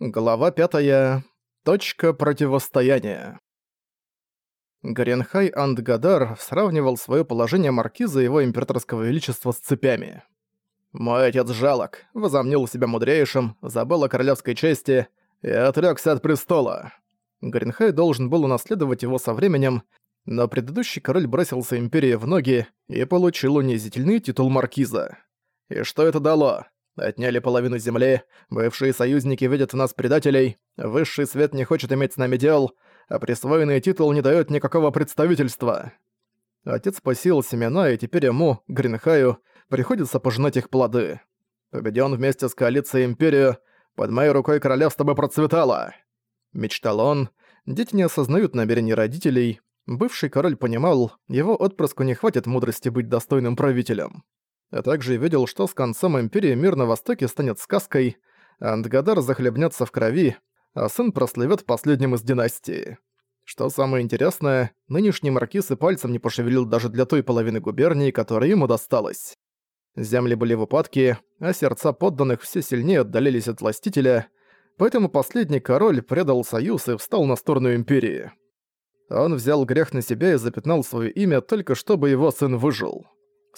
Глава пятая. Точка противостояния. Гаренхай Андгадар сравнивал свое положение маркиза его императорского величества с цепями. «Мой отец жалок, возомнил себя мудрейшим, забыл о королевской чести и отрёкся от престола. Гаренхай должен был унаследовать его со временем, но предыдущий король бросился империи в ноги и получил унизительный титул маркиза. И что это дало? Отняли половину земли, бывшие союзники видят в нас предателей, высший свет не хочет иметь с нами дел, а присвоенный титул не дает никакого представительства. Отец посеял семена, и теперь ему, Гринхаю, приходится пожинать их плоды. Победен вместе с коалицией Империю, под моей рукой королевство бы процветало. Мечтал он, дети не осознают намерений родителей, бывший король понимал, его отпрыску не хватит мудрости быть достойным правителем а также видел, что с концом Империи мир на Востоке станет сказкой, Андгадар захлебнется в крови, а сын прослывет последним из династии. Что самое интересное, нынешний маркиз и пальцем не пошевелил даже для той половины губернии, которая ему досталась. Земли были в упадке, а сердца подданных все сильнее отдалились от властителя, поэтому последний король предал союз и встал на сторону Империи. Он взял грех на себя и запятнал свое имя только чтобы его сын выжил.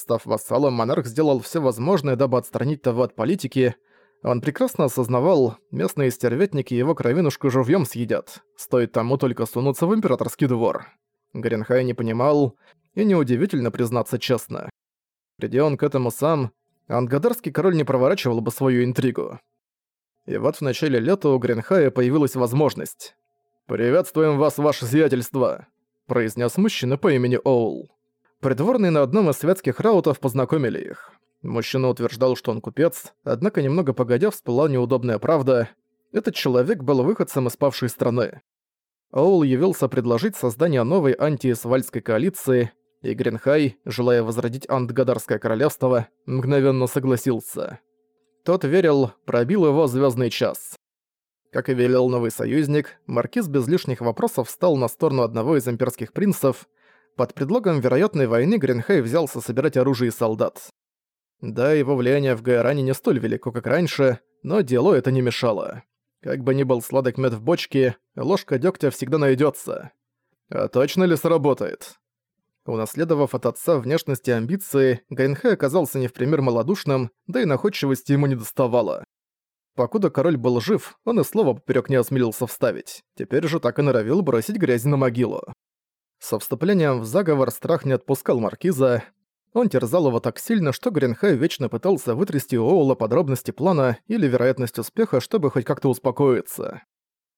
Став вассалом, монарх сделал все возможное, дабы отстранить того от политики. Он прекрасно осознавал, местные стерветники его кровинушку живьем съедят. Стоит тому только сунуться в императорский двор. Гринхай не понимал, и неудивительно признаться честно. Приди он к этому сам, ангадарский король не проворачивал бы свою интригу. И вот в начале лета у Гринхая появилась возможность. «Приветствуем вас, ваше сиятельство», — произнес мужчина по имени Оул. Придворные на одном из светских раутов познакомили их. Мужчина утверждал, что он купец, однако немного погодя всплыла неудобная правда. Этот человек был выходцем из павшей страны. Оул явился предложить создание новой антиэсвальской коалиции, и Гринхай, желая возродить Антгадарское королевство, мгновенно согласился. Тот верил, пробил его звездный час. Как и велел новый союзник, маркиз без лишних вопросов встал на сторону одного из имперских принцев – под предлогом вероятной войны Гринхей взялся собирать оружие и солдат. Да, его влияние в Гайране не столь велико, как раньше, но делу это не мешало. Как бы ни был сладок мед в бочке, ложка дёгтя всегда найдётся. А точно ли сработает? Унаследовав от отца внешность и амбиции, Гринхей оказался не в пример малодушным, да и находчивости ему не доставало. Покуда король был жив, он и слова поперёк не осмелился вставить. Теперь же так и норовил бросить грязь на могилу. Со вступлением в заговор страх не отпускал Маркиза. Он терзал его так сильно, что Гринхай вечно пытался вытрясти у Оула подробности плана или вероятность успеха, чтобы хоть как-то успокоиться.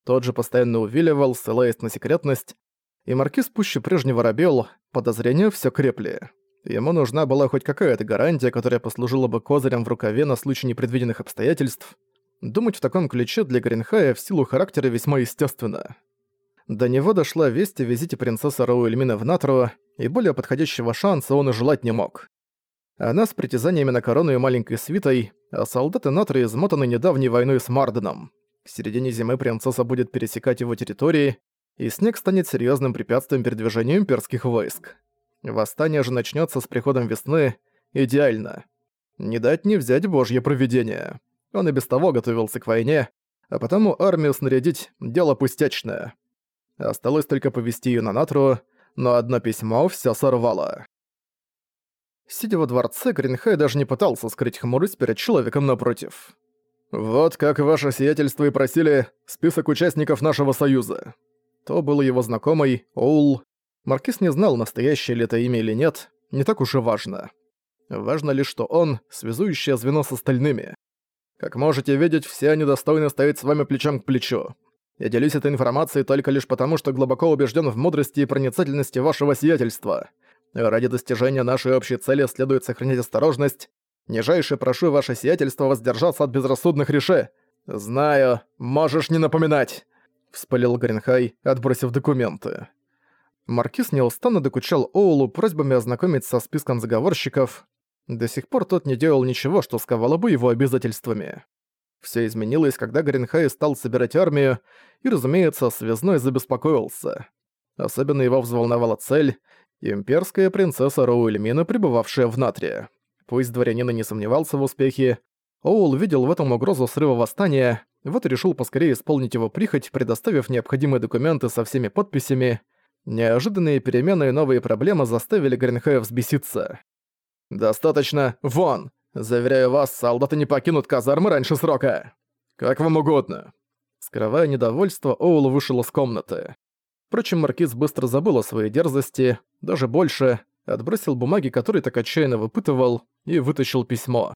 Тот же постоянно увиливал, ссылаясь на секретность, и Маркиз пуще прежнего робел, подозрения все крепли. Ему нужна была хоть какая-то гарантия, которая послужила бы козырем в рукаве на случай непредвиденных обстоятельств. Думать в таком ключе для Гринхая в силу характера весьма естественно. До него дошла весть о визите принцессы Роуэльмина в Натру, и более подходящего шанса он и желать не мог. Она с притязаниями на корону и маленькой свитой, а солдаты Натры измотаны недавней войной с Марденом. К середине зимы принцесса будет пересекать его территории, и снег станет серьезным препятствием передвижению имперских войск. Восстание же начнется с приходом весны. Идеально. Не дать не взять божье провидение. Он и без того готовился к войне, а потому армию снарядить – дело пустячное. Осталось только повести ее на Натру, но одно письмо все сорвало. Сидя во дворце, Гринхай даже не пытался скрыть хмурость перед человеком напротив. «Вот как ваше сиятельство и просили список участников нашего союза». То был его знакомый, Оул. Маркиз не знал, настоящее ли это имя или нет, не так уж и важно. Важно лишь, что он — связующее звено с остальными. Как можете видеть, все они достойны стоять с вами плечом к плечу. Я делюсь этой информацией только лишь потому, что глубоко убежден в мудрости и проницательности вашего сиятельства. Ради достижения нашей общей цели следует сохранять осторожность. Нижайше прошу ваше сиятельство воздержаться от безрассудных решений. Знаю, можешь не напоминать, вспылил Гринхай, отбросив документы. Маркиз неустанно докучал Оулу просьбами ознакомиться со списком заговорщиков. До сих пор тот не делал ничего, что сковало бы его обязательствами. Все изменилось, когда Гринхай стал собирать армию, и, разумеется, связной забеспокоился. Особенно его взволновала цель — имперская принцесса Роуэльмина, пребывавшая в Натрии. Пусть дворянин и не сомневался в успехе, Оул видел в этом угрозу срыва восстания, вот и решил поскорее исполнить его прихоть, предоставив необходимые документы со всеми подписями. Неожиданные перемены и новые проблемы заставили Гринхая взбеситься. «Достаточно! Вон! Заверяю вас, солдаты не покинут казармы раньше срока! Как вам угодно!» Скрывая недовольство, Оул вышел из комнаты. Впрочем, Маркиз быстро забыл о своей дерзости, даже больше, отбросил бумаги, которые так отчаянно выпытывал, и вытащил письмо.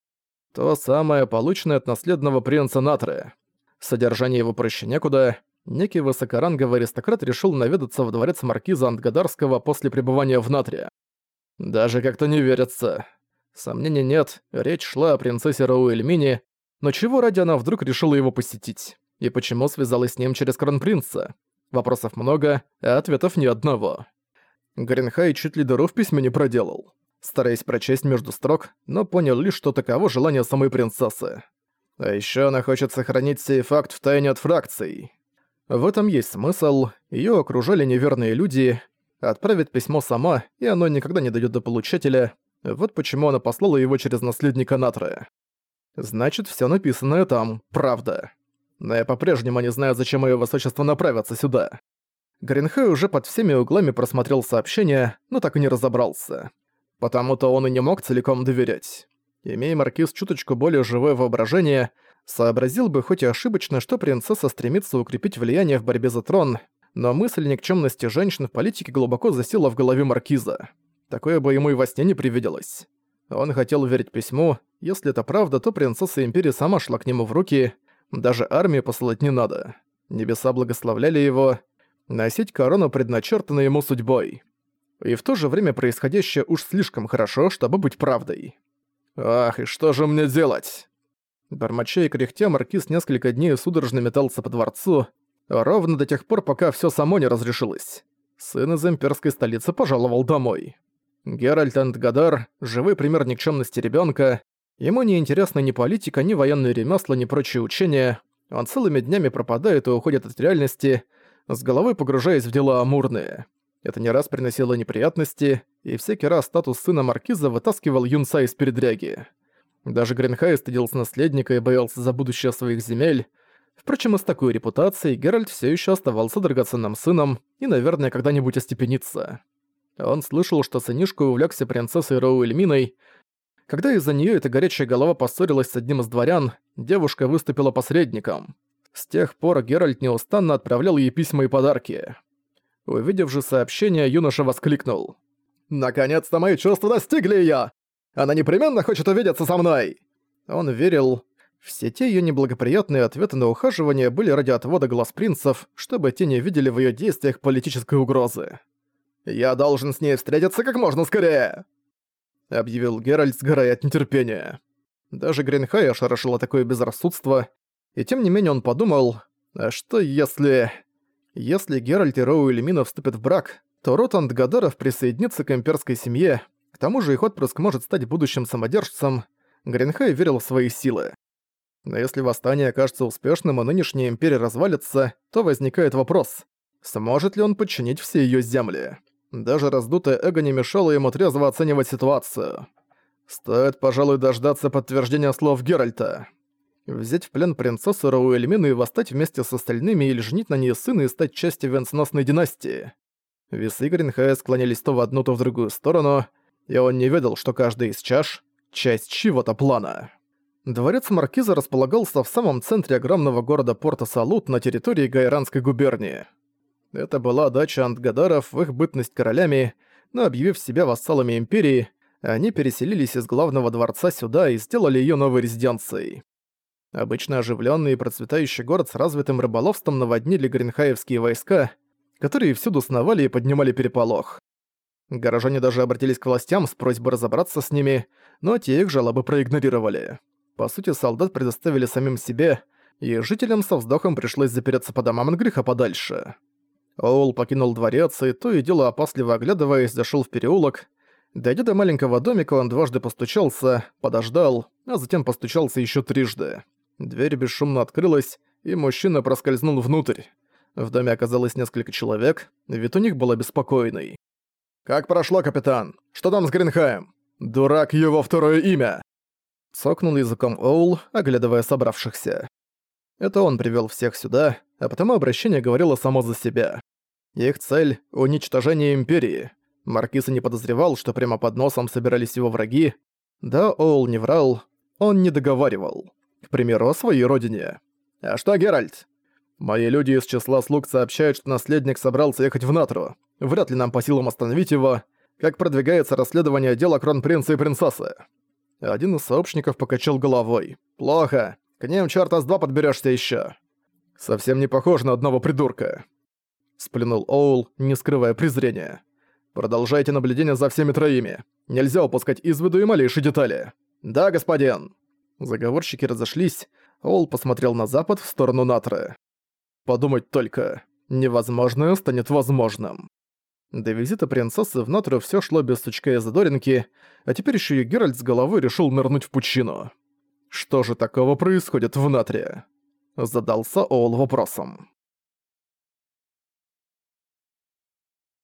То самое, полученное от наследного принца Натры. Содержание его проще некуда. Некий высокоранговый аристократ решил наведаться в дворец маркиза Антгадарского после пребывания в Натре. Даже как-то не верится. Сомнений нет, речь шла о принцессе Рауэльмине, но чего ради она вдруг решила его посетить? И почему связалась с ним через кронпринца? Вопросов много, а ответов ни одного. Гринхай чуть ли дыру в письме не проделал, стараясь прочесть между строк, но понял лишь, что таково желание самой принцессы. А ещё она хочет сохранить сей факт в тайне от фракций. В этом есть смысл, её окружали неверные люди, отправит письмо сама, и оно никогда не дойдёт до получателя, вот почему она послала его через наследника Натры. Значит, всё написанное там – правда. Но я по-прежнему не знаю, зачем её высочество направятся сюда. Гринхэй уже под всеми углами просмотрел сообщение, но так и не разобрался. Потому-то он и не мог целиком доверять. Имея Маркиз чуточку более живое воображение, сообразил бы хоть и ошибочно, что принцесса стремится укрепить влияние в борьбе за трон, но мысль никчемности женщин в политике глубоко засела в голове Маркиза. Такое бы ему и во сне не привиделось. Он хотел верить письму, если это правда, то принцесса Империи сама шла к нему в руки, даже армию посылать не надо. Небеса благословляли его, носить корону предначертано ему судьбой. И в то же время происходящее уж слишком хорошо, чтобы быть правдой. «Ах, и что же мне делать?» Бормоча и кряхтя, Маркиз несколько дней судорожно метался по дворцу, ровно до тех пор, пока все само не разрешилось. Сын из имперской столицы пожаловал домой. Геральт Антгадар – живой пример никчемности ребенка. Ему не интересна ни политика, ни военные ремесла, ни прочие учения. Он целыми днями пропадает и уходит от реальности, с головой погружаясь в дела амурные. Это не раз приносило неприятности, и всякий раз статус сына Маркиза вытаскивал юнца из передряги. Даже Гринхай стыдился наследника и боялся за будущее своих земель. Впрочем, и с такой репутацией Геральт все еще оставался драгоценным сыном и, наверное, когда-нибудь остепенится. Он слышал, что сынишка увлекся принцессой Роуэльминой. Когда из-за нее эта горячая голова поссорилась с одним из дворян, девушка выступила посредником. С тех пор Геральт неустанно отправлял ей письма и подарки. Увидев же сообщение, юноша воскликнул. «Наконец-то мои чувства достигли её! Она непременно хочет увидеться со мной!» Он верил. Все те её неблагоприятные ответы на ухаживание были ради отвода глаз принцев, чтобы те не видели в её действиях политической угрозы. «Я должен с ней встретиться как можно скорее!» Объявил Геральт, сгорая от нетерпения. Даже Гринхай ошарашило такое безрассудство, и тем не менее он подумал, а что если... Если Геральт и Роу Эльмина вступят в брак, то род Антгадаров присоединится к имперской семье, к тому же их отпрыск может стать будущим самодержцем, Гринхай верил в свои силы. Но если восстание окажется успешным, и нынешняя империя развалится, то возникает вопрос, сможет ли он подчинить все её земли? Даже раздутое эго не мешало ему трезво оценивать ситуацию. Стоит, пожалуй, дождаться подтверждения слов Геральта взять в плен принцессу Рауэльмину и восстать вместе с остальными или женить на ней сына и стать частью венценосной династии. Весы Гринхая склонялись то в одну, то в другую сторону, и он не ведал, что каждая из чаш — часть чего-то плана. Дворец Маркиза располагался в самом центре огромного города Порто-Салут на территории Гайранской губернии. Это была дача Антгадаров в их бытность королями, но объявив себя вассалами империи, они переселились из главного дворца сюда и сделали ее новой резиденцией. Обычно оживленный и процветающий город с развитым рыболовством наводнили гринхаевские войска, которые всюду сновали и поднимали переполох. Горожане даже обратились к властям с просьбой разобраться с ними, но те их жалобы проигнорировали. По сути, солдат предоставили самим себе, и жителям со вздохом пришлось запереться по домам от греха подальше. Оул покинул дворец и то и дело опасливо оглядываясь, зашел в переулок. Дойдя до маленького домика, он дважды постучался, подождал, а затем постучался еще трижды. Дверь бесшумно открылась, и мужчина проскользнул внутрь. В доме оказалось несколько человек, вид у них был обеспокоенный. «Как прошло, капитан? Что там с Гринхаем? Дурак его второе имя!» Цокнул языком Оул, оглядывая собравшихся. Это он привел всех сюда, а потому обращение говорило само за себя. Их цель — уничтожение Империи. Маркиз не подозревал, что прямо под носом собирались его враги. Да, Оул не врал, он не договаривал. К примеру, о своей родине. «А что, Геральт?» «Мои люди из числа слуг сообщают, что наследник собрался ехать в Натру. Вряд ли нам по силам остановить его. Как продвигается расследование дела кронпринца и принцессы?» Один из сообщников покачал головой. «Плохо. К ним чёрта с два подберёшься ещё». «Совсем не похож на одного придурка», — сплюнул Оул, не скрывая презрения. «Продолжайте наблюдение за всеми троими. Нельзя упускать из виду и малейшие детали». «Да, господин». Заговорщики разошлись, Оул посмотрел на запад в сторону Натры. «Подумать только, невозможное станет возможным». До визита принцессы в Натру всё шло без сучка и задоринки, а теперь ещё и Геральт с головой решил нырнуть в пучину. Что же такого происходит в Натре? Задался Оул вопросом.